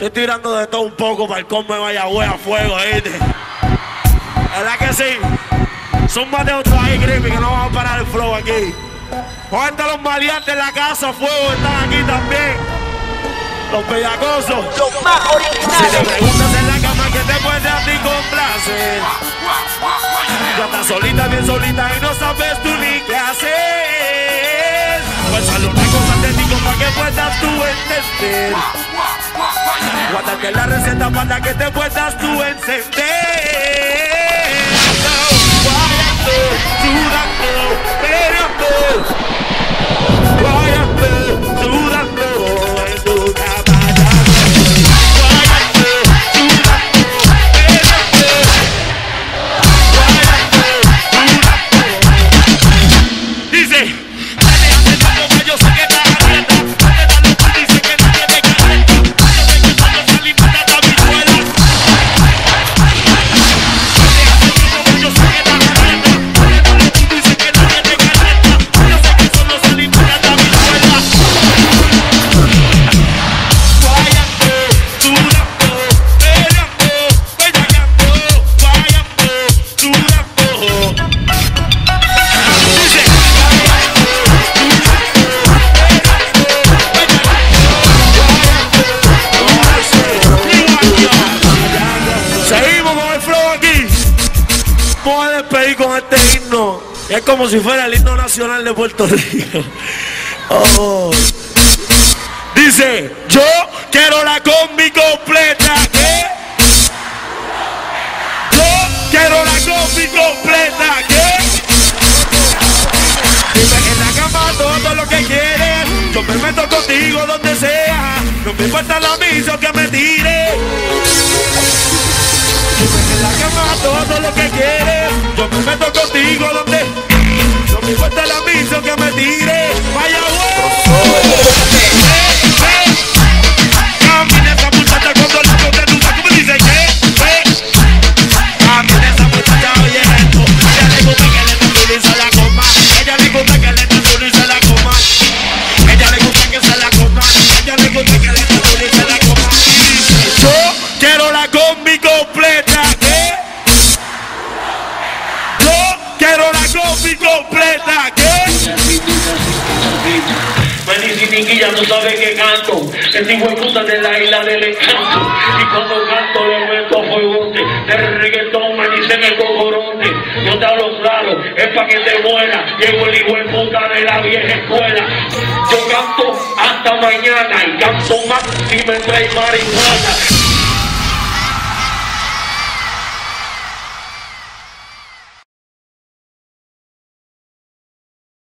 Estoy tirando de todo un poco para el come vaya a fuego, ¿viste? ¿Verdad que sí? Son más de otros ahí, Grippy, que no vamos a parar el flow aquí. ¿Cuántos los maleantes en la casa, fuego, están aquí también. Los pegacosos. Los más originales. Si te preguntas en la cama que te puede a ti complacer. Ya estás solita, bien solita y no sabes tú ni qué hacer. Pues sale una cosa de ti para que puedas tú entender. Guárdate la receta para que te puedas tú encender. En tu caballo. Guayando, sudando, peleando. Dice, Vamos a despedir con este himno. Es como si fuera el himno nacional de Puerto Rico. Oh. Dice, yo quiero la combi completa. ¿Qué? Yo quiero la combi completa. ¿Qué? Dime en la cama todo lo que quieres. Yo me meto contigo donde sea. No me importa la misa que me tire. Dime en la cama todo lo que quieres. Yo me meto contigo combi completa. Niquilla, tú sabes que canto. El hijo puta de la isla del encanto. Y cuando canto le meto fuegote. De reggaetón me dicen el cocorote. Yo te hablo claro, es pa' que te muera. Llego el hijo puta de la vieja escuela. Yo canto hasta mañana y canto más si me trae marihuana.